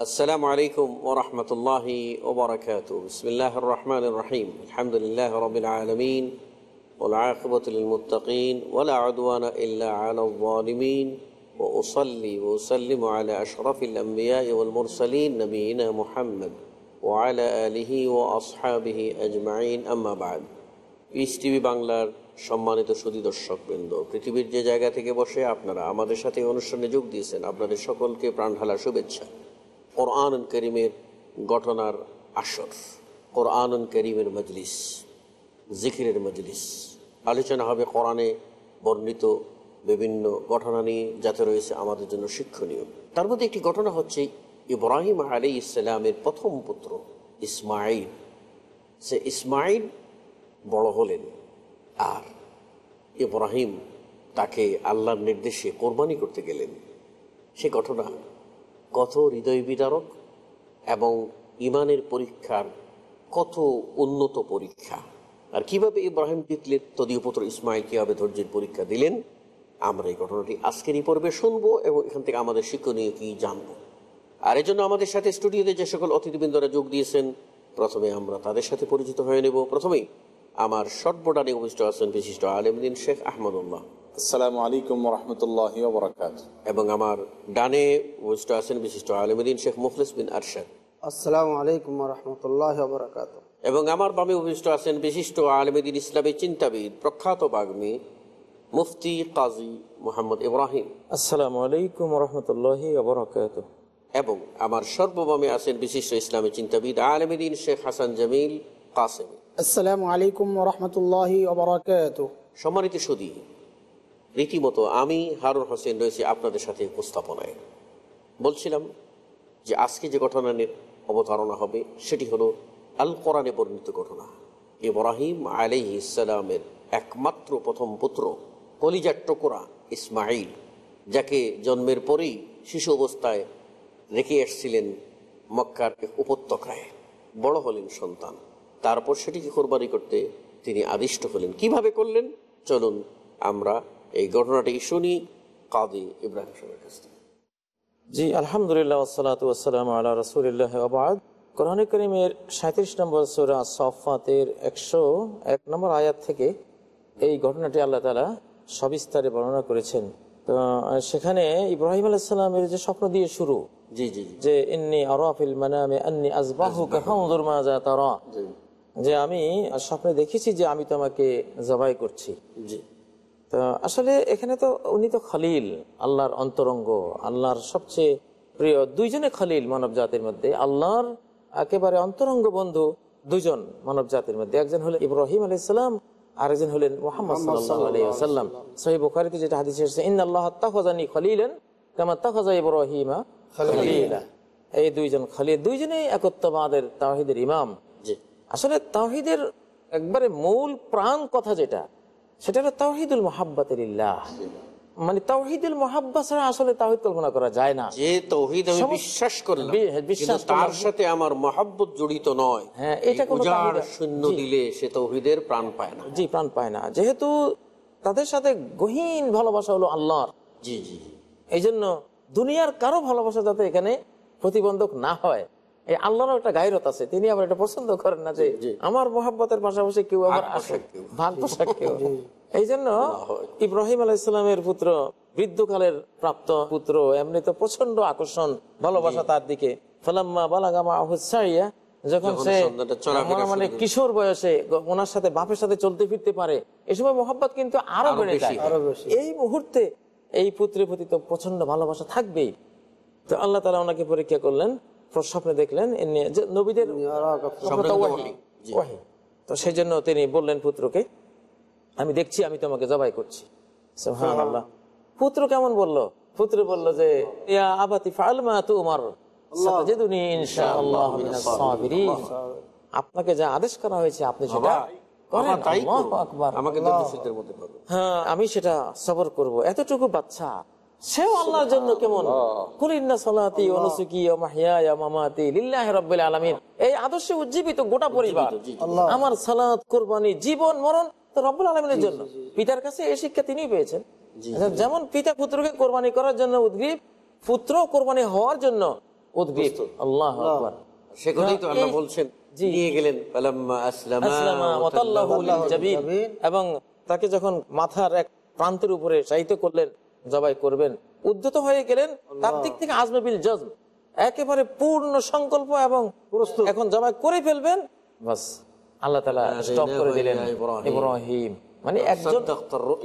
السلام عليكم ورحمة الله وبركاته بسم الله الرحمن الرحيم الحمد لله رب العالمين والعاقبة للمتقين ولا عدوان إلا على الظالمين وأصلي وأسلم على أشرف الأنبياء والمرسلين نبينا محمد وعلى آله وأصحابه أجمعين أما بعد piece TV বাংলার সম্মানিত সুদী দর্শক বৃন্দ পৃথিবীর যে জায়গা থেকে বসে আপনারা আমাদের সাথে এই অনুষ্ঠানে যোগ দিয়েছেন আপনাদের সকলকে প্রাণ ঢালা শুভেচ্ছা কোরআন করিমের ঘটনার আসর কোরআন করিমের মজলিস, জিকিরের মজলিস। আলোচনা হবে কোরআনে বর্ণিত বিভিন্ন ঘটনা নিয়ে, যাতে রয়েছে আমাদের জন্য শিক্ষণীয়। তার মধ্যে একটি ঘটনা হচ্ছে, ইব্রাহিম আলী ইসলামের প্রথম পুত্র ইসমাইল সে ইসমাইল বড় হলেন। আর ইব্রাহিম তাকে আল্লাহর নির্দেশে কোরবানি করতে গেলেন। সে ঘটনা কত হৃদয় বিদারক এবং ইমানের পরীক্ষার কত উন্নত পরীক্ষা। আর কীভাবে ইব্রাহিম জিতলেন তদীয় পুত্র ইসমাইল কীভাবে ধৈর্যের পরীক্ষা দিলেন, আমরা এই ঘটনাটি আজকের এই পর্বে শুনব এবং এখান থেকে আমাদের শিক্ষণীয় কি জানব। আর এই জন্য আমাদের সাথে স্টুডিওতে যে সকল অতিথিবৃন্দরা যোগ দিয়েছেন, প্রথমে আমরা তাদের সাথে পরিচিত হয়ে নেব। প্রথমেই আমার শর্টবোর্ডারে উপস্থিত আছেন বিশিষ্ট আলমদিন শেখ আহমদুল্লাহ। আসসালামু আলাইকুম রহমতুল্লাহ বরকাত এবং আমার ডানে উপস্থিত আছেন বিশিষ্ট আলমদিন শেখ মুখলিস বিন আরশাদ। আসসালামু আলাইকুম রহমতুল্লাহ বরকাত এবং আমার বামে উপস্থিত আছেন বিশিষ্ট আলমদিন ইসলামী চিন্তাবিদ প্রখ্যাত বাগ্মী মুফতি কাজী মোহাম্মদ ইব্রাহিম। আসসালামু আলাইকুম রহমতুল্লাহি বরকাত এবং আমার সর্ববামে আছেন বিশিষ্ট ইসলামী চিন্তাবিদ আলমদিন শেখ হাসান জামিল কাসেমি। আসসালামু আলাইকুম রহমতুল্লাহ বরকাত সম্মানিত সুদী রীতিমতো আমি হারুন হোসেন রয়েছি আপনাদের সাথে উপস্থাপনায়। বলছিলাম যে আজকে যে ঘটনা নিয়ে অবতারণা হবে, সেটি হলো আল কোরআনে পরিণত ঘটনা। ইব্রাহিম আলি ইসালামের একমাত্র প্রথম পুত্র কলিজার টুকরা ইসমাইল যাকে জন্মের পরেই শিশু অবস্থায় রেখে এসছিলেন মক্কার এক উপত্যকায়। বড় হলেন সন্তান। তারপর সেটিকে কোরবানি করতে তিনি আদিষ্ট হলেন। কীভাবে করলেন? চলুন আমরা এই ঘটনাটি শুনি কাদি ইব্রাহিম সাহেবের কাছ থেকে। জি আলহামদুলিল্লাহ ওসালাত ওসালাম আল্লাহ রসুলিল্লাহ আবাদ কোরআন করিমের সাঁত্রিশ নম্বর সুরা সফাতের একশো এক নম্বর আয়াত থেকে এই ঘটনাটি আল্লাহ তালা সবিস্তারে বর্ণনা করেছেন। তো সেখানে ইব্রাহিম আলাইসাল্লামের যে স্বপ্ন দিয়ে শুরু জি জি যে ইন্নি আরাফিল মানামে আন্নি আজবাহু কাফাউদুর মাজা তারা। জি। যে আমি স্বপ্নে দেখেছি যে আমি তোমাকে জবাই করছি। জি। তো আসলে এখানে তো উনি তো খলিল আল্লাহর অন্তরঙ্গ আল্লাহর সবচেয়ে প্রিয় দুইজনে খলিল মানব জাতির মধ্যে। আল্লাহর একেবারে অন্তরঙ্গ বন্ধু দুজন মানব জাতির মধ্যে। একজন হলেন ইব্রাহিম আলাইসাল্লাম আরেকজন হলেন মোহাম্মদ সাল্লাম সহি বুখারিতে যেটা হাদিস এসেছে ইন আল্লাহ তাফাজানি খলিলেন কেমন তাফাজা ইব্রাহিমা খলিলা। এই দুইজন খালি দুইজনেই একত্ববাদের তাহিদের ইমাম। আসলে তাহিদের একবারে মূল প্রাণ কথা যেটা সেটা হলো তাহিদুল মোহাব্বতিল্লাহ মানে তাহিদুল মোহাব্বা ছাড়া আসলে তাহিদ কল্পনা করা যায় না। যে তৌহিদ আমি বিশ্বাস করলাম বিশ্বাস তার সাথে আমার মহাব্বত জড়িত নয়। হ্যাঁ, এটা কোনো শূন্য দিলে সে তৌহিদের প্রাণ পায় না। জি প্রাণ পায় না। যেহেতু তাদের সাথে গহীন ভালোবাসা হলো আল্লাহর। জি জি। এই জন্য দুনিয়ার কারও ভালোবাসা যাতে এখানে প্রতিবন্ধক না হয় এই আল্লাহরও একটা গায়রত আছে। তিনি আবার এটা পছন্দ করেন না যে আমার মহাব্বতের পাশাপাশি কেউ আবার আসে। ভাগ পোশাক কেউ। এই জন্য ইব্রাহিম আলাইসালামের পুত্র বৃদ্ধকালের প্রাপ্ত পুত্র এমনি তো প্রচণ্ড আকর্ষণ ভালোবাসা তার দিকে। ফালাম্মা বালাগামা হুসাইয়া যখন সে মানে কিশোর বয়সে ওনার সাথে বাপের সাথে চলতে ফিরতে পারে এই সময় মোহাম্মত কিন্তু আরও বেড়ে বেশি। যায়। এই মুহূর্তে এই পুত্রের প্রতি তো প্রচণ্ড ভালোবাসা থাকবেই। তো আল্লাহ তালা ওনাকে পরীক্ষা করলেন স্বপ্নে দেখলেন নবীদের তো সেই জন্য তিনি বললেন পুত্রকে আমি দেখছি আমি তোমাকে জবাই করছি। পুত্র কেমন বলল? পুত্র বলল যে আবাতি ফালমা। আপনাকে যা আদেশ করা হয়েছে আপনি সেটা হ্যাঁ আমি সেটা সবর করব। এতটুকু বাচ্চা সেও আল্লাহর জন্য কেমন? সালাতি মামাতি লিল্লাহি রাব্বিল আলামিন। এই আদর্শে উজ্জীবিত গোটা পরিবার। আমার সালাত কুরবানি জীবন মরণ তো রব্বুল আলামিনের জন্য। পিতার কাছে এই শিক্ষা তিনিই পেয়েছেন। আচ্ছা, যেমন পিতা পুত্রকে কোরবানি করার জন্য উদ্গ্রীব পুত্র কোরবানি হওয়ার জন্য উদ্গ্রীব। আল্লাহ আকবার। সে কথাই তো আল্লাহ বলছেন। নিয়ে গেলেন। এবং তাকে যখন মাথার এক প্রান্তের উপরে শায়িত করলেন জবাই করবেন। উদ্ধত হয়ে গেলেন তার দিক থেকে আজমবিল জজম। একেবারে পূর্ণ সংকল্প এবং এখন জবাই করে ফেলবেন। বাস আল্লাহ তালা স্টপ করে দিলেন ইব্রাহিম। মানে একজন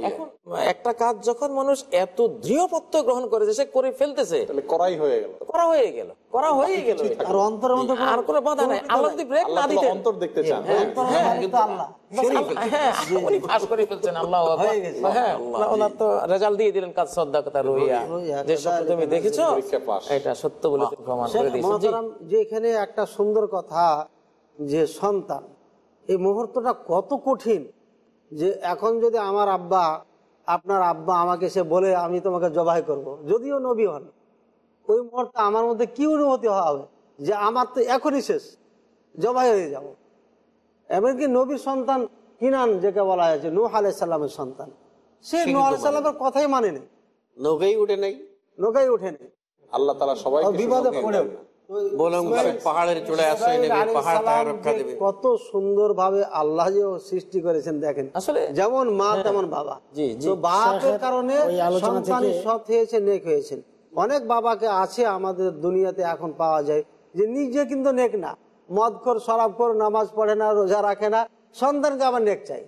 এখন একটা কাজ যখন মানুষ এত দৃঢ়পত্র গ্রহণ করে যে সে করে ফেলতেছে। করাই হয়ে গেল। করা হয়ে গেল করা হয়ে গেল আর অন্তরের মধ্যে আর কোনো বাধা নাই। আল্লাহ যদি ব্রেক না দিতেন অন্তর দেখতে চান। আল্লাহ। একটা সুন্দর কথা যে সন্তান এই মুহূর্তটা কত কঠিন। যে এখন যদি আমার আব্বা আপনার আব্বা আমাকে সে বলে আমি তোমাকে জবাই করব। যদিও নবী হন। ওই মুহূর্তে আমার মধ্যে কি অনুভূতি হবে? যে আমার তো এখনই শেষ। জবাই হয়ে যাব। এমনকি নবীর সন্তান কিনান যেকে বলা হয়েছে নূহ আলাইসাল্লামের সন্তান? সে নূহ আলাইসাল্লামের কথাই মানে নেই নৌকাই উঠে নাই। নৌকাই ওঠেনি আল্লাহ তালা সবাই বিপদে পড়ে দেন। পাহাড়ের চলে আসে নেবে পাহাড় তাকে রক্ষা দেবে। কত সুন্দর ভাবে আল্লাহ যে সৃষ্টি করেছেন দেখেন। আসলে যেমন মা তেমন বাবা। জি। তো কারণে সৎ হয়েছে নেক হয়েছেন অনেক বাবাকে আছে আমাদের দুনিয়াতে এখন পাওয়া যায় যে নিজে কিন্তু নেক না। মদ কর শরাব কর নামাজ পড়ে না রোজা রাখে না সন্তানকে আবার নেক চাই।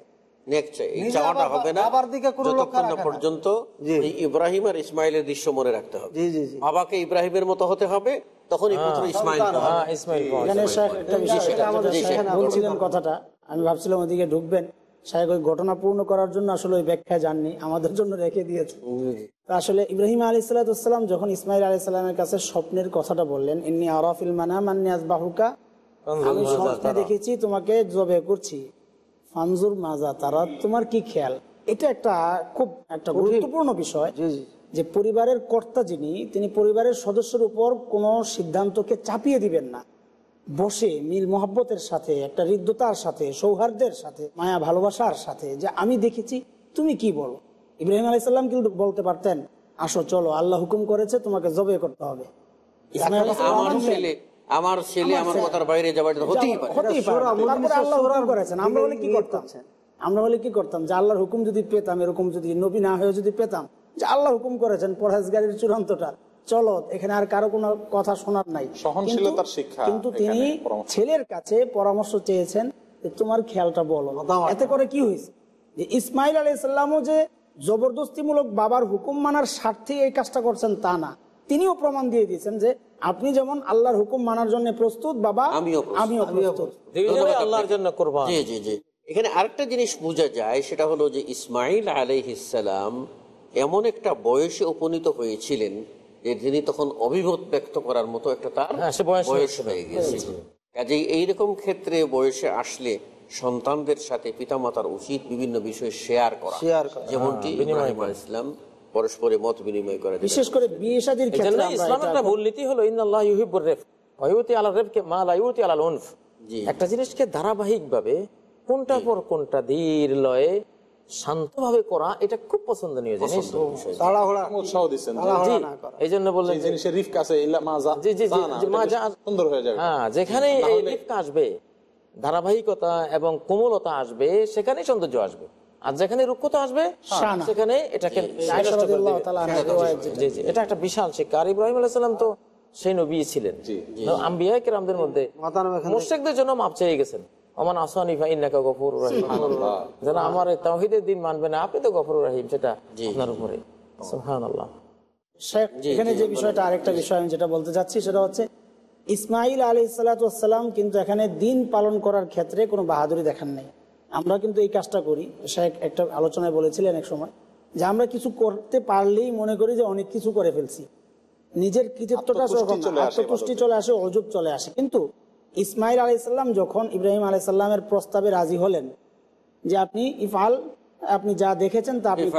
ইব্রাহিম আর ইসমাইলের দৃশ্য মনে রাখতে হবে। জি জি জি। বাবাকে ইব্রাহিমের মতো হতে হবে তখনই ইসমাইল। হ্যাঁ, বলছিলেন কথাটা। আমি ভাবছিলাম ওদিকে ঢুকবেন। সাহেব ওই ঘটনা পূর্ণ করার জন্য আসলে ওই ব্যাখ্যায় যাননি। আমাদের জন্য রেখে দিয়েছে। তো আসলে ইব্রাহিম আলী যখন ইসমাইল আলী সাল্লামের কাছে স্বপ্নের কথাটা বললেন ইন্নি আরাফিল মানা মান্নি আজবাহুকা আমি স্বপ্নে দেখেছি তোমাকে জবে করছি। ফানজুর মাজা তারা তোমার কি খেয়াল? এটা একটা খুব একটা গুরুত্বপূর্ণ বিষয়। জি জি। যে পরিবারের কর্তা যিনি তিনি পরিবারের সদস্যের উপর কোনো সিদ্ধান্তকে চাপিয়ে দিবেন না। বসে মিল মহাব্বতের সাথে একটা হৃদ্যতার সাথে সৌহার্দ্যের সাথে মায়া ভালোবাসার সাথে যে আমি দেখেছি তুমি কি বলো? ইব্রাহিম আলাইসাল্লাম কিন্তু বলতে পারতেন আসো চলো আল্লাহ হুকুম করেছে তোমাকে জবে করতে হবে। আমার ছেলে আমার কথার বাইরে যাবার হতেই পারে হতেই পারে সূরা না। তারপরে মুজরিমের আল্লাহ হুকুম সূরার করেছেন। আমরা হলে কি করতাম? আমরা হলে কি করতাম? যে আল্লাহর হুকুম যদি পেতাম এরকম যদি নবী না হয়ে যদি পেতাম যে আল্লাহ হুকুম করেছেন পরহেজগারির চূড়ান্তটা। চলো এখানে আর কারও কোনো কথা শোনার নাই। কিন্তু- শিক্ষা কিন্তু তিনি ছেলের কাছে পরামর্শ চেয়েছেন যে তোমার খেয়ালটা বলো। এতে করে কি হয়েছে? যে ইসমাইল আলাইসাল্লামও যে জবরদস্তিমূলক বাবার হুকুম মানার স্বার্থে এই কাজটা করছেন তা না। তিনিও প্রমাণ দিয়ে দিয়েছেন যে আপনি যেমন আল্লাহর হুকুম মানার জন্য প্রস্তুত বাবা আমিও প্রস্তুত। আমিও প্রস্তুত। আল্লাহর জন্য কোরবান। জি জি জি। এখানে আরেকটা জিনিস বোঝা যায় সেটা হলো যে ইসমাইল আলাইহিসালাম এমন একটা বয়সে উপনীত হয়েছিলেন যে তিনি তখন অভিমত ব্যক্ত করার মতো একটা তার হ্যাঁ, বয়স হয়ে গেছে কাজেই এইরকম ক্ষেত্রে বয়সে আসলে সন্তানদের সাথে পিতামাতার উচিত বিভিন্ন বিষয়ে শেয়ার করা। যেমনটি ইব্রাহিম আলাইহিস সালাম পরস্পরে মত বিনিময় করে বিশেষ করে বিয়ে শাদির ক্ষেত্রে এটা একটা মূলনীতি হলো ইন্নাল্লাহ ইউহিব্বুর রেফ ওয়ায়ুতি আলা রেফকে মা লা ইউতি আলাল উনফ। জি। একটা জিনিসকে ধারাবাহিকভাবে কোনটার পর কোনটা ধীর লয়ে শান্তভাবে করা এটা খুব পছন্দনীয় জিনিস। এই জন্য বললেন হয়ে যাবে। হ্যাঁ যেখানে আসবে ধারাবাহিকতা এবং কোমলতা আসবে সেখানেই সৌন্দর্য আসবে। আর যেখানে রুক্ষতা আসবে। সেখানে এটাকে জি এটা একটা বিশাল শিক্ষা। আর ইব্রাহিম আলাইহিস তো সেই নবী ছিলেন। জি, আম্বিয়া কেরামদের মধ্যে মুর্শেকদের জন্য মাপ চেয়ে গেছেন। ওমান আসানি ফাইন্নাকা গফুর রাহিম। যারা আমার এই দিন মানবে না আপনি তো গফুর রাহিম সেটা আপনার উপরে। সুবহানাল্লাহ। শেখ এখানে যে বিষয়টা আরেকটা বিষয় আমি যেটা বলতে চাচ্ছি সেটা হচ্ছে ইসমাইল আলী সালাতাম কিন্তু এখানে দিন পালন করার ক্ষেত্রে কোনো বাহাদুরি দেখান নাই। আমরা কিন্তু এই কাজটা করি। শেখ একটা আলোচনায় বলেছিলেন এক সময় যে আমরা কিছু করতে পারলেই মনে করি যে অনেক কিছু করে ফেলছি। নিজের কৃতিত্বটা চলে আসে আত্মতুষ্টি চলে আসে অজুব চলে আসে। কিন্তু ইসমাইল আলাইসাল্লাম যখন ইব্রাহিম আলাইসাল্লামের প্রস্তাবে রাজি হলেন যে আপনি ইফাল আপনি যা দেখেছেন তা আপনি।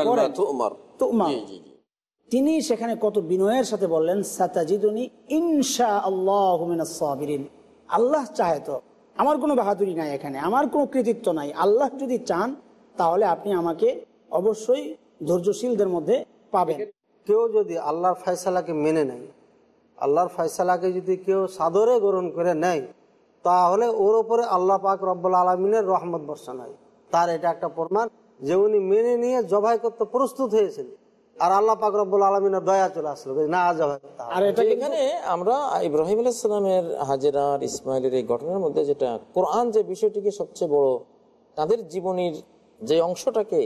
তিনি সেখানে কত বিনয়ের সাথে বললেন সাতাজিদুনি ইনশা আল্লাহ সাবিরিন। আল্লাহ চাহে তো। আমার কোনো বাহাদুরি নাই এখানে আমার কোনো কৃতিত্ব নাই। আল্লাহ যদি চান তাহলে আপনি আমাকে অবশ্যই ধৈর্যশীলদের মধ্যে পাবেন। কেউ যদি আল্লাহর ফয়সালাকে মেনে নেয় আল্লাহর ফয়সালাকে যদি কেউ সাদরে গ্রহণ করে নেয় তাহলে ওর ওপরে আল্লাহ পাক রব্বুল আলমিনের রহমত বর্ষণ হয়। তার এটা একটা প্রমাণ যে উনি মেনে নিয়ে জবাই করতে প্রস্তুত হয়েছেন। আর আল্লাহ পাক রব্বুল আলমিনের দয়া চলে আসলো না জবাই আর এটা এখানে আমরা ইব্রাহিম আলাইসালামের হাজেরার ইসমাইলের এই ঘটনার মধ্যে যেটা কোরআন যে বিষয়টিকে সবচেয়ে বড় তাদের জীবনীর যে অংশটাকে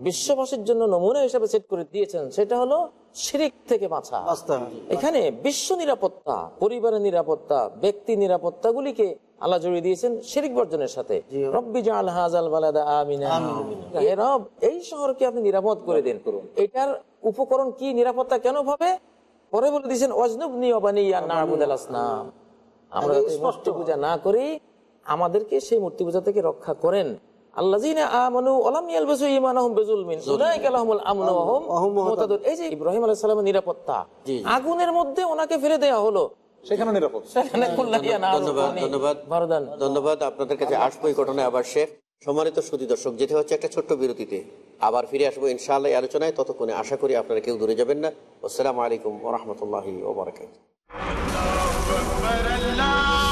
বিশ্ববাসীর জন্য নমুনা হিসেবে সেট করে দিয়েছেন সেটা হলো শিরিক থেকে বাঁচা। এখানে বিশ্ব নিরাপত্তা পরিবারের নিরাপত্তা ব্যক্তি নিরাপত্তাগুলিকে আল্লাহ জড়িয়ে দিয়েছেন শিরিক বর্জনের সাথে। এই শহরকে আপনি নিরাপদ করে দেন। এটার উপকরণ কি? নিরাপত্তা কেন ভাবে? পরে বলে দিয়েছেন অজনুব আমরা মূর্তি পূজা না করি আমাদেরকে সেই মূর্তি পূজা থেকে রক্ষা করেন। নিরাপত্তা আগুনের মধ্যে ওনাকে ফেলে দেয়া হলো। ধন্যবাদ ধন্যবাদ। আপনাদের কাছে আসব এই ঘটনায় আবার শেখ সম্মানিত সুদী দর্শক হচ্ছে একটা ছোট্ট বিরতিতে। আবার ফিরে আসব ইনশাআল্লাহ আলোচনায়। ততক্ষণে আশা করি আপনারা কেউ দূরে যাবেন না। আসসালামু আলাইকুম ওরহমতুল্লাহি ওবরাকাত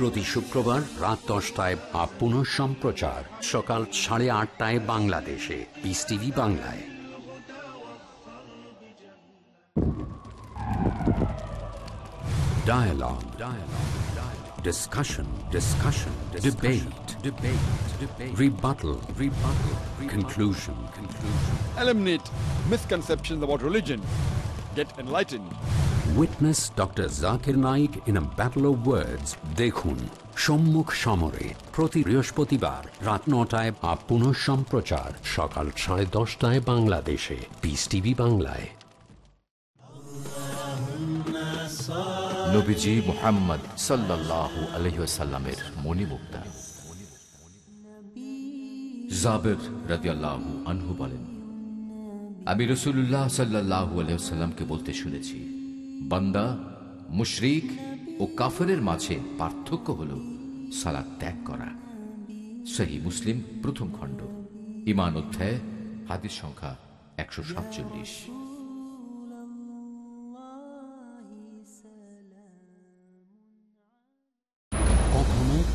প্রতি শুক্রবার রাত দশটায় বা পুনঃ সম্প্রচার সকাল সাড়ে আটটায় বাংলাদেশে পিস টিভি বাংলায় Dialogue. Dialogue. Dialogue. Discussion. Discussion. Debate. Debate. Debate. Rebuttal. Rebuttal. Conclusion. Conclusion. eliminate misconceptions about religion. Get enlightened. Witness doctor Zakir Naik in a battle of words. দেখুন সম্মুখ সমরে প্রতি বৃহস্পতিবার রাত নটায় বা পুনঃ সম্প্রচার সকাল সাড়ে দশটায় বাংলাদেশে পিস টিভি বাংলায় নবীজি মোহাম্মদ সাল্লাহ আলহিসাল্লামের মণিমুক্তা জাবের রাদিয়াল্লাহু আনহু বলেন আমি রসুল্লাহ সাল্লাহু আলহামকে বলতে শুনেছি বান্দা, মুশরিক ও কাফেরের মাঝে পার্থক্য হল সালাদ ত্যাগ করা। সেই মুসলিম প্রথম খণ্ড। ইমান অধ্যায়, হাদিস সংখ্যা একশো সাতচল্লিশ।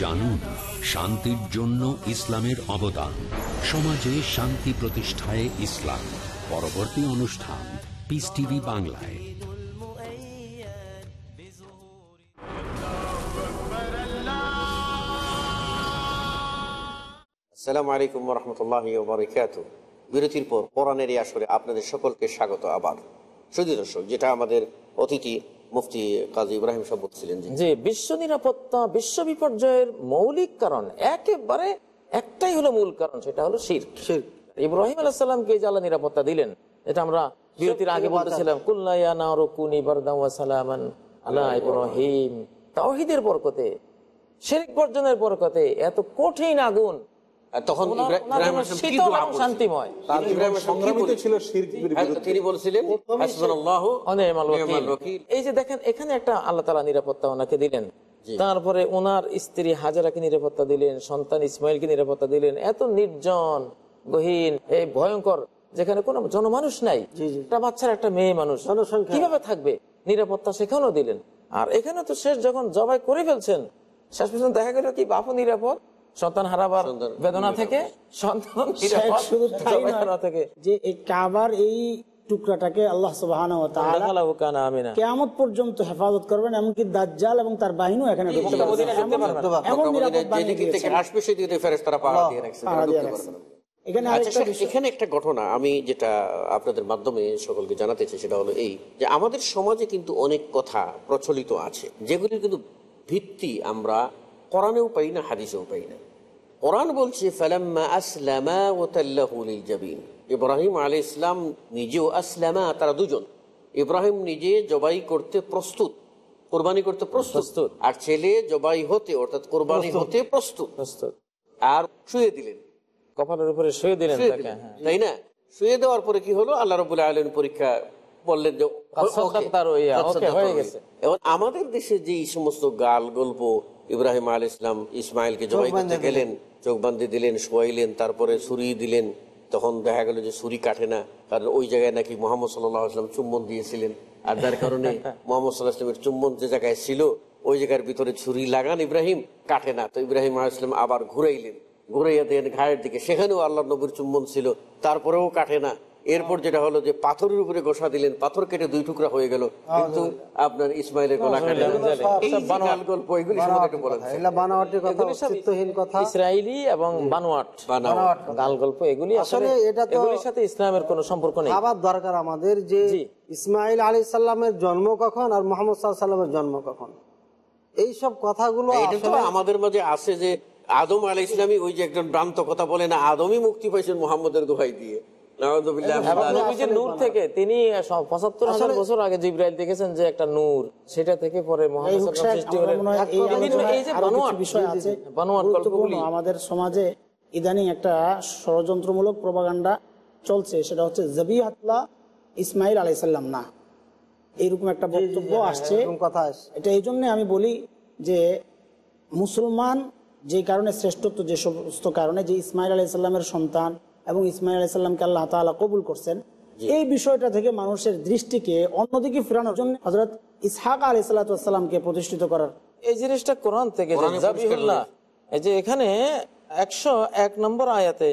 জানুন শান্তির জন্য ইসলামের অবদান। সমাজে শান্তি প্রতিষ্ঠায় ইসলাম। পরবর্তী অনুষ্ঠান পিস টিভি বাংলায়। আসসালামু আলাইকুম রহমতুল্লাহ বারকাত বিরতির পর এই আসরে আপনাদের সকলকে স্বাগত আবার। শুধু দর্শক, যেটা আমাদের অতিথি মুফতি কাজী ইব্রাহিম সাহেব বলছিলেন যে বিশ্ব নিরাপত্তা বিশ্ব বিপর্যয়ের মৌলিক কারণ একেবারে একটাই হলো মূল কারণ সেটা হলো শির শির ইব্রাহিম আলাহামকে জালা নিরাপত্তা দিলেন এটা আমরা বিরতির আগে বলতেছিলাম কুল্লাইয়া নারকুনি বারদাম ওয়া সালামান আলা ইব্রাহিম। তাওহীদের বরকতে শিরক বর্জনের বরকতে এত কঠিন আগুন তখন? শান্তিময়? ছিল হ্যাঁ। তিনি বলছিলেন। এই যে দেখেন এখানে একটা আল্লাহ তালা নিরাপত্তা ওনাকে দিলেন। তারপরে ওনার স্ত্রী হাজারাকে নিরাপত্তা দিলেন সন্তান ইসমাইলকে নিরাপত্তা দিলেন। এত নির্জন গহীন এই ভয়ঙ্কর যেখানে কোনো জনমানুষ নাই। একটা বাচ্চার একটা মেয়ে মানুষ। কীভাবে থাকবে? নিরাপত্তা সেখানেও দিলেন। আর এখানে তো শেষ যখন জবাই করে ফেলছেন শেষ পর্যন্ত দেখা গেল কি বাপু নিরাপদ সন্তান হারাবার বেদনা থেকে সন্তান থেকে। যে এই কাবার এই টুকরাটাকে আল্লাহ সুবাহ পর্যন্ত হেফাজত করবেন এমনকি দাজ্জাল এবং তার বাহিনীও এখানে আচ্ছা এখানে একটা ঘটনা আমি যেটা আপনাদের মাধ্যমে সকলকে জানাতে চাই সেটা হলো এই যে আমাদের সমাজে কিন্তু অনেক কথা প্রচলিত আছে যেগুলির কিন্তু ভিত্তি আমরা কোরআনেও পাই না হাদিসেও পাই না। কোরআন বলছে ফালাম্মা আসলামা ও তাল্লাহুল জাবিন। ইব্রাহিম আলী ইসলাম নিজেও আসলামা তারা দুজন। ইব্রাহিম নিজে জবাই করতে প্রস্তুত কোরবানি করতে প্রস্তুত। আর ছেলে জবাই হতে অর্থাৎ কোরবানি হতে প্রস্তুত। আর শুয়ে দিলেন। কপালের উপরে শুয়ে দিলেন। হ্যাঁ। তাই না? শুয়ে দেওয়ার পরে কি হলো? আল্লাহ রবুল্লা আলম পরীক্ষা বললেন যে আমাদের দেশে যে এই সমস্ত গাল গল্প ইব্রাহিম আল ইসলাম ইসমাইলকে জবাই করতে গেলেন চোখ বান্ধে দিলেন শোয়াইলেন তারপরে ছুরি দিলেন। তখন দেখা গেল যে ছুরি কাটে না কারণ ওই জায়গায় নাকি মোহাম্মদ সাল্লাহ আসলাম চুম্বন দিয়েছিলেন। আর যার কারণে মোহাম্মদ সাল্লাহ আসলামের চুম্বন যে জায়গায় ছিল ওই জায়গার ভিতরে ছুরি লাগান ইব্রাহিম কাটে না। তো ইব্রাহিম আল ইসলাম আবার ঘুরাইলেন। ঘুরাইয়া দেন ঘায়ের দিকে। সেখানেও আল্লাহ নবীর চুম্বন ছিল তারপরেও কাটে না। এরপর যেটা হলো যে পাথরের উপরে গোসা দিলেন পাথর কেটে দুই টুকরা হয়ে গেল। কিন্তু আপনার ইসমাইলের গলা কাটে। না। এই যে গাল গল্প এগুলি সম্বন্ধে বলেন। এগুলা বানাওয়াটি কথা এগুলি সব চিত্তহীন কথা। ইসরায়েলি এবং বানোয়াট। বানোয়াট। গাল গল্প এগুলি আসলে আসলে এটা এগুলির সাথে ইসলামের কোনো সম্পর্ক নেই। আবার দরকার আমাদের যে ইসমাইল আলী সাল্লামের জন্ম কখন আর মোহাম্মদ সাল্লামের জন্ম কখন? এই সব কথাগুলো এটা তো আসলে- আমাদের মাঝে আছে যে আদম আলাই ইসলামী ওই যে একজন ভ্রান্ত কথা বলে না আদমই মুক্তি পাইছেন মোহাম্মদের দোহাই দিয়ে। নূর থেকে তিনি পঁচাত্তর হাজার বছর আগে জিব্রাইল দেখেছেন যে একটা নূর সেটা থেকে পরে এই মোহাম্মদ হোক সাল্লাল্লাহু সাহেব, সৃষ্টি আমরা হলেন। হয় আমাদের সমাজে ইদানিং একটা ষড়যন্ত্রমূলক প্রপাগান্ডা চলছে সেটা হচ্ছে জবিহাতলা ইসমাইল আলাইসাল্লাম না। এইরকম একটা বক্তব্য আসছে। কথা আসছে। এটা এই জন্য আমি বলি যে মুসলমান যে কারণে শ্রেষ্ঠত্ব যে সমস্ত কারণে যে ইসমাইল আলাইসাল্লামের সন্তান এবং ইসমাইল আলাইসাল্লামকে আল্লাহ তাআলা কবুল করছেন। এই বিষয়টা থেকে মানুষের দৃষ্টিকে অন্যদিকে ফেরানোর জন্য হজরত ইসহাক আলি আলাইসাল্লামকে প্রতিষ্ঠিত করার। এই জিনিসটা কোরআন থেকে এই যে এখানে একশো এক নম্বর আয়াতে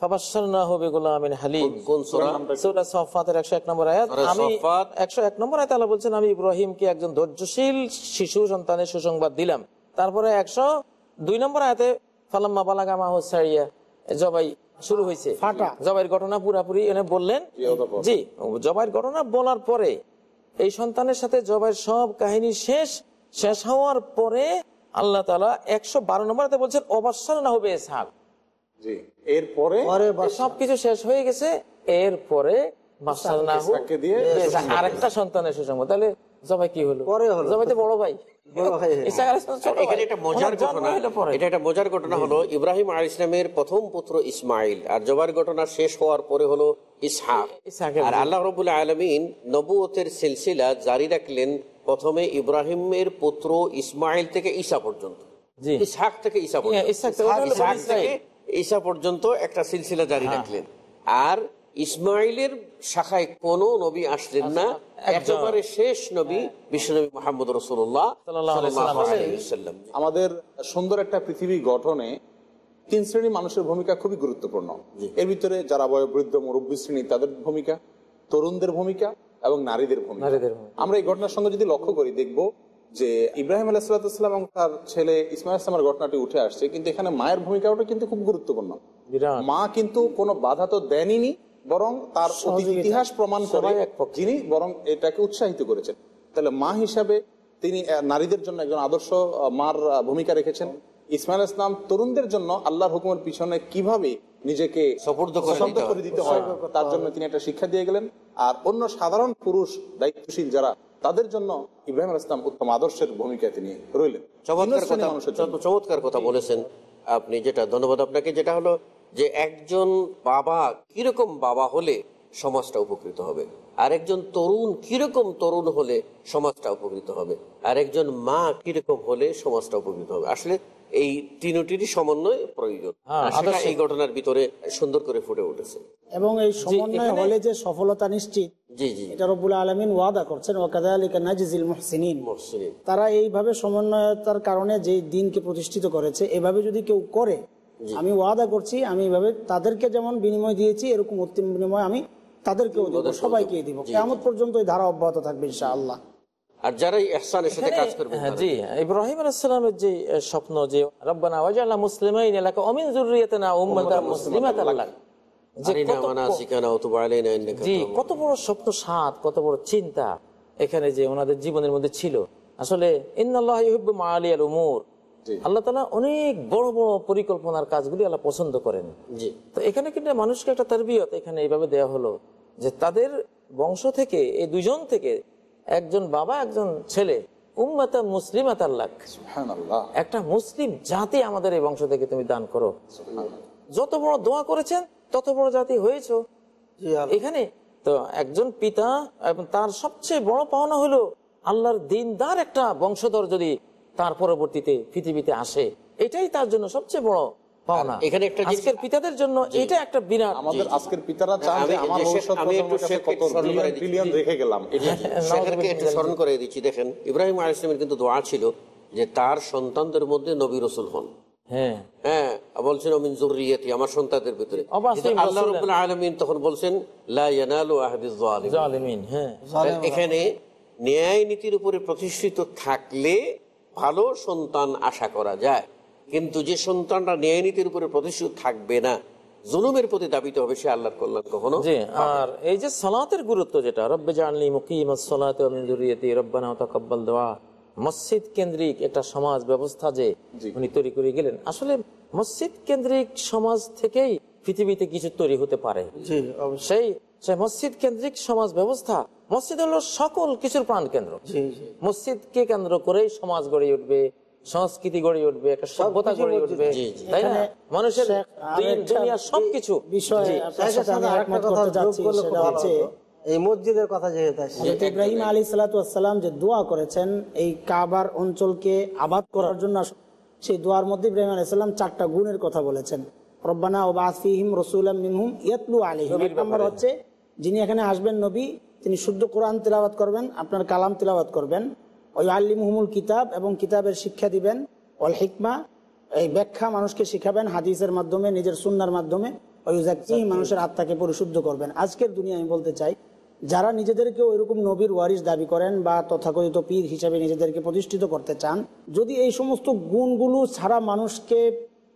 ফাবাশশারনা হবে গোলামিন হালিম। কোন সূরা? সূরা সফাতের একশো এক নম্বর আয়াত। সূরা আমি সফফাত। একশো এক নম্বর আয়াত আল্লাহ বলছেন আমি ইব্রাহিমকে একজন ধৈর্যশীল শিশু সন্তানের সুসংবাদ দিলাম। তারপরে একশো দুই নম্বর আয়াতে ফালাম্মা বালাগামা হোসাইয়া জবাই শুরু হয়েছে। জবাইয়ের ঘটনা পুরাপুরি এনে বললেন জি জবাইয়ের ঘটনা বলার পরে এই সন্তানের সাথে জবাইয়ের সব কাহিনী শেষ শেষ হওয়ার পরে আল্লাহ তালা একশো বারো নম্বর বলছেন অবসর না হবে এসহাক এরপরে সবকিছু শেষ হয়ে গেছে এরপরে আরেকটা সন্তানের সুসংবাদ। তাহলে জবাই কি হলো? পরে হলো। জবাই তো বড় ভাই। বড় ভাই। ঈসা আলাইহিসসালাম ছোট আর এখানে একটা মজার ঘটনা এটা একটা মজার ঘটনা হলো ইব্রাহিম আল ইসলামের প্রথম পুত্র ইসমাইল। আর জবার ঘটনা শেষ হওয়ার পরে হলো ইসহাক। আর আল্লাহ রবুল আলমিন নবুয়তের সিলসিলা জারি রাখলেন প্রথমে ইব্রাহিমের পুত্র ইসমাইল থেকে ঈসা পর্যন্ত। জি। ইসহাক থেকে ঈসা পর্যন্ত। ঈসা পর্যন্ত একটা সিলসিলা জারি হ্যাঁ। রাখলেন। আর ইসমাইলের শাখায় কোন নবী আসলেন না। একেবারে শেষ নবী বিশ্বনবী মোহাম্মদ রসুল্লাহ সাল্লাল্লাহু আলাইহি সাল্লাম। সাল্লাম আমাদের সুন্দর একটা পৃথিবী গঠনে তিন শ্রেণির মানুষের ভূমিকা খুবই গুরুত্বপূর্ণ। এর ভিতরে যারা বয়োবৃদ্ধ মুরব্বী শ্রেণি তাদের ভূমিকা তরুণদের ভূমিকা এবং নারীদের ভূমিকা। আমরা এই ঘটনার সঙ্গে যদি লক্ষ্য করি দেখব যে ইব্রাহিম আলাহিসাল্লাম এবং তার ছেলে ইসমাইল ইসলামের ঘটনাটি উঠে আসছে কিন্তু এখানে মায়ের ভূমিকাটা কিন্তু খুব গুরুত্বপূর্ণ। মা কিন্তু কোনো বাধা তো দেনইনি বরং তার ইতিহাস প্রমাণ করে সবাই এক পক্ষে। যিনি বরং এটাকে উৎসাহিত করেছেন তাহলে মা হিসাবে তিনি নারীদের জন্য একজন আদর্শ মার ভূমিকা রেখেছেন ইসমাইল ইসলাম তরুণদের জন্য আল্লাহর হুকুমের পিছনে কীভাবে নিজেকে করে দিতে হয়। তার জন্য তিনি একটা শিক্ষা দিয়ে গেলেন আর অন্য সাধারণ পুরুষ দায়িত্বশীল যারা তাদের জন্য ইব্রাহিম ইসলাম উত্তম আদর্শের ভূমিকা তিনি রইলেন। চমৎকার কথা বলেছেন আপনি যেটা ধন্যবাদ আপনাকে যেটা হলো যে একজন বাবা কীরকম বাবা হলে সমাজটা উপকৃত হবে? আর একজন তরুণ কীরকম তরুণ হলে সমাজটা উপকৃত হবে? আর একজন মা কীরকম হলে সমাজটা উপকৃত হবে? আসলে এই তিনটিরই সমন্বয় প্রয়োজন। হ্যাঁ। এই ঘটনার ভিতরে সুন্দর করে ফুটে উঠেছে। এবং এই সমন্বয় হলে যে সফলতা নিশ্চিত জি জি। এটা রব্বুল আলমিন ওয়াদা করছেন ওয়াকাদা আলিকা নাজিজিল মুহসিনিন। মহসিন তারা এইভাবে সমন্বয়তার কারণে যে দিনকে প্রতিষ্ঠিত করেছে এভাবে যদি কেউ করে আমি ওয়াদা করছি আমি এইভাবে তাদেরকে যেমন বিনিময় দিয়েছি এরকম উত্তম বিনিময় আমি তাদেরকেও দেবো সবাইকে দিব। কেমন পর্যন্ত এই ধারা অব্যাহত থাকবে ইনশাআল্লাহ। আর যারা এই সাথে কাজ করবে হ্যাঁ, জি ইব্রাহিম আলাইসালামের যে স্বপ্ন যে রব্বানা ওয়াজাল্লাহ মুসলিমাইন এলাকা অমিন জুরিয়াতানা উম্মাতান মুসলিমাতান লাক। কত- জি বড় স্বপ্ন সাত কত বড় চিন্তা এখানে যে ওনাদের জীবনের মধ্যে ছিল। আসলে ইন্নাল্লাহ ইউহিব্বু মাআলিয়াল উমুর। আল্লাহ তাআলা অনেক বড় বড় পরিকল্পনার কাজগুলি আল্লাহ পছন্দ করেন। তো এখানে কিন্তু মানুষকে একটা তারবিয়ত এখানে এইভাবে দেওয়া হলো যে তাদের বংশ থেকে এই দুজন থেকে একজন বাবা একজন ছেলে উম্মাতা একটা মুসলিম জাতি আমাদের এই বংশ থেকে তুমি দান করো। যত বড় দোয়া করেছেন তত বড় জাতি হয়েছ। এখানে তো একজন পিতা এবং তার সবচেয়ে বড় পাওনা হলো আল্লাহর দিনদার একটা বংশধর যদি তার পরবর্তীতে পৃথিবীতে আসে। এটাই তার জন্য সবচেয়ে বড় পাওনা। এখানে একটা আজকের পিতাদের জন্য এটা একটা বিরাট আমাদের আজকের পিতারা চান যে আমার ভবিষ্যৎ আমি একটু প্রজন্মের কাছে শেখকে কত স্মরণ করে বিলিয়ন রেখে গেলাম। শেখেরকে একটু স্মরণ করে দিচ্ছি। দেখেন ইব্রাহিম আল ইসলামের কিন্তু দোয়া ছিল যে তার সন্তানদের মধ্যে নবী রসুল হন। হ্যাঁ। হ্যাঁ বলছেন অমিন জরুরিয়াতি আমার সন্তানদের ভিতরে। আল্লাহ রবুল আলমিন তখন বলছেন লা ইয়ানালু আহাদিজ জালিমিন। জালিমিন হ্যাঁ। এখানে ন্যায় নীতির উপরে প্রতিষ্ঠিত থাকলে ভালো সন্তান আশা করা যায়। কিন্তু যে সন্তানটা ন্যায় নীতির উপরে প্রতিষ্ঠিত থাকবে না জুলুমের প্রতি দাবিতে হবে সে আল্লাহর কল্যাণ কখনো জি আর এই যে সালাতের গুরুত্ব যেটা রব্বে জানলি মুকিম সালাতে রব্বানা তাকাব্বাল দোয়া। মসজিদ কেন্দ্রিক একটা সমাজ ব্যবস্থা যে উনি তৈরি করে গেলেন। আসলে মসজিদ কেন্দ্রিক সমাজ থেকেই পৃথিবীতে কিছু তৈরি হতে পারে। সেই সেই মসজিদ কেন্দ্রিক সমাজ ব্যবস্থা মসজিদ হলো সকল কিছুর প্রাণ কেন্দ্র জি জি। মসজিদকে কেন্দ্র করেই সমাজ গড়ে উঠবে সংস্কৃতি গড়ে উঠবে একটা সভ্যতা গড়ে উঠবে। তাই না? মানুষের দুনিয়া সবকিছু। এই মসজিদের কথা যেহেতু ইব্রাহিম আলী সালাতাম যে দোয়া করেছেন এই কাবার অঞ্চলকে আবাদ করার জন্য সেই দোয়ার মধ্যে ইব্রাহিম আলাইসাল্লাম চারটা গুণের কথা বলেছেন। রব্বানা ও বাসিহিম রসুলাম মিনহুম ইয়াতলু আলিহিম এক নম্বর হচ্ছে যিনি এখানে আসবেন নবী তিনি শুদ্ধ কোরআন তেলাওয়াত করবেন আপনার কালাম তেলাওয়াত করবেন। ওই আল্লিমুহুমুল কিতাব এবং কিতাবের শিক্ষা দিবেন অল হিকমা এই ব্যাখ্যা মানুষকে শিখাবেন হাদিসের মাধ্যমে নিজের সুন্নার মাধ্যমে। ওই মানুষের আত্মাকে পরিশুদ্ধ করবেন। আজকের দুনিয়া আমি বলতে চাই যারা নিজেদেরকে ওইরকম নবীর ওয়ারিস দাবি করেন বা তথাকথিত পীর হিসাবে নিজেদেরকে প্রতিষ্ঠিত করতে চান যদি এই সমস্ত গুণগুলো ছাড়া মানুষকে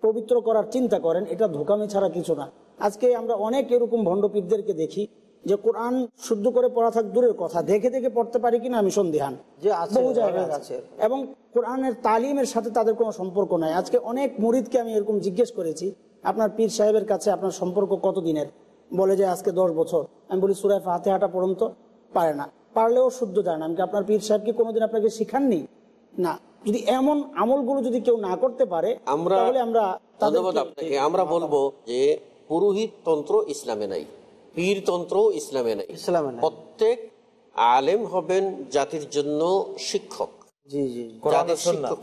পবিত্র করার চিন্তা করেন এটা ধোকামি ছাড়া কিছু না। আজকে আমরা অনেক এরকম ভণ্ডপীরদেরকে দেখি যে কোরআন শুদ্ধ করে পড়া থাক দূরের কথা দেখে দেখে পড়তে পারি কিনা আমি সন্দিহান। যে আছে, বহু জায়গায় আছে। আছে। এবং কোরআনের তালিমের সাথে তাদের কোনো সম্পর্ক নাই। আজকে অনেক মুরিদকে আমি এরকম জিজ্ঞেস করেছি আপনার পীর সাহেবের কাছে আপনার সম্পর্ক কত দিনের বলে যে আজকে দশ বছর। আমি বলি সুরায় ফাতেহাটা হাঁটা তো। পারে না। পারলেও শুদ্ধ জানেন আমি কি আপনার পীর সাহেব কি কোনোদিন আপনাকে শিখাননি? না। যদি এমন আমলগুলো যদি কেউ না করতে পারে আমরা তাহলে আমরা ধন্যবাদ আপনাকে। আমরা বলব যে পুরোহিত তন্ত্র ইসলামে নাই পীর তন্ত্র ইসলামে নাই। ইসলামে প্রত্যেক আলেম হবেন জাতির জন্য শিক্ষক।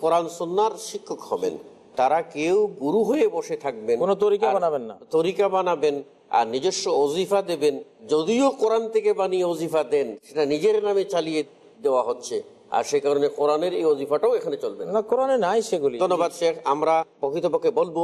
কোরআন সন্ন্যার শিক্ষক হবেন। তারা কেউ গুরু হয়ে বসে থাকবেন কোনো তরিকা বানাবেন না। তরিকা বানাবেন আর নিজস্ব অজিফা দেবেন। যদিও কোরআন থেকে বানিয়ে অজিফা দেন সেটা নিজের নামে চালিয়ে দেওয়া হচ্ছে। আর সে কারণে কোরআনের এই অজিফাটাও এখানে চলবে না। কোরআনে নাই সেগুলি। ধন্যবাদ শেখ আমরা প্রকৃতপক্ষে বলব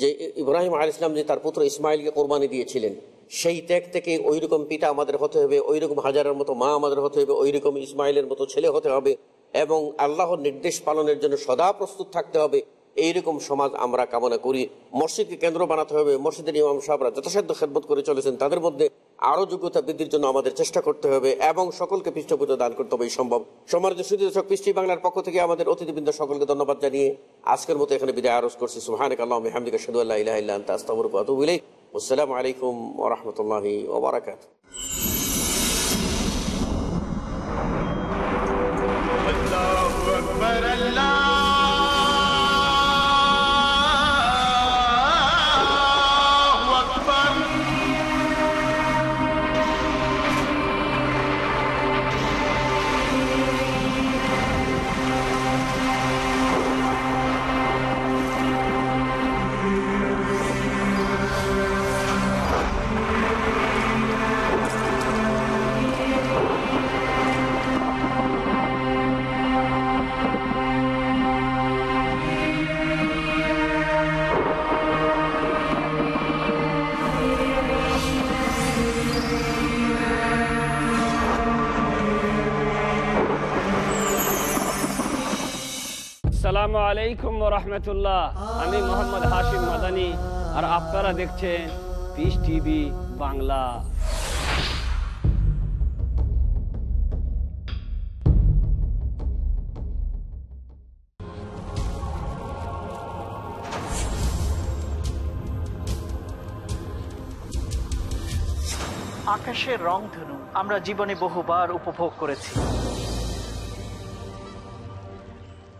যে ইব্রাহিম আল ইসলাম যে তার পুত্র ইসমাইলকে কোরবানি দিয়েছিলেন সেই ত্যাগ থেকে ওই রকম পিতা আমাদের হতে হবে ওই রকম হাজারের মতো মা আমাদের হতে হবে ওই রকম ইসমাইলের মতো ছেলে হতে হবে এবং আল্লাহর নির্দেশ পালনের জন্য সদা প্রস্তুত থাকতে হবে। এইরকম সমাজ আমরা কামনা করি। মসজিদকে কেন্দ্র বানাতে হবে। মসজিদের ইমাম সাহেবরা যথাসাধ্য খেদমত করে চলেছেন। তাদের মধ্যে আরও যোগ্যতা বৃদ্ধির জন্য আমাদের চেষ্টা করতে হবে এবং সকলকে পৃষ্ঠপূর্ত দান করতে হবে সম্ভব। সমাজের সুদর্শক দর্শক পৃষ্টি বাংলার পক্ষ থেকে আমাদের অতিথিবৃন্দ সকলকে ধন্যবাদ জানিয়ে আজকের মতো এখানে বিদায় আরজ করছি। সুহানিক আল্লাহ রহমতুল্লাহ সাদু আল্লাহ ইলাহা ইল্লা আনতা, আস্তাগফিরুকা ওয়া আতুবু ইলাইক। আসসালামু আলাইকুম আসসালামু আলাইকুম রহমতুল্লাহ। আমি মোহাম্মদ হাশিম মাদানি, আর আপনারা দেখছেন পিস টিভি বাংলা। আকাশের আমরা জীবনে বহুবার উপভোগ করেছি।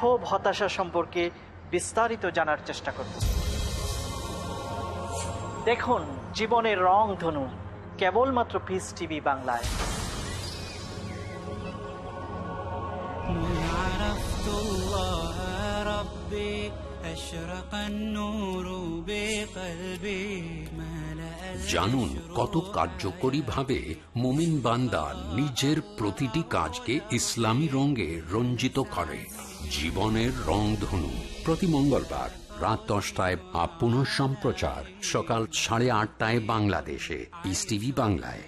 ক্ষোভ হতাশা সম্পর্কে বিস্তারিত জানার চেষ্টা করব। দেখুন জীবনের রং ধনু, কেবলমাত্র পিস টিভি বাংলায়। জানুন কত কার্যকরী ভাবে মোমিন বান্দা নিজের প্রতিটি কাজকে ইসলামী রঙে রঞ্জিত করে। জীবনের রংধনু প্রতি মঙ্গলবার রাত দশটায় বা পুনঃ সম্প্রচার সকাল সাড়ে আটটায় বাংলাদেশে পিস টিভি বাংলায়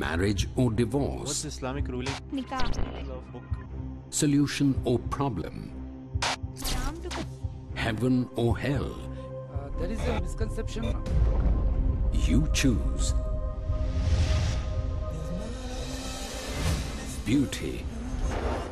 marriage O divorce Islamic ruling? solution or problem heaven or hell there is a misconception. You choose. Beauty,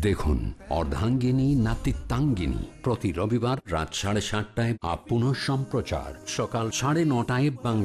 দেখুন অর্ধাঙ্গিনী, নাতিত্বাঙ্গিনী। প্রতি রবিবার রাত সাড়ে সাতটায় আপ পুনঃ সম্প্রচার। সকাল সাড়ে নটায় বাংলা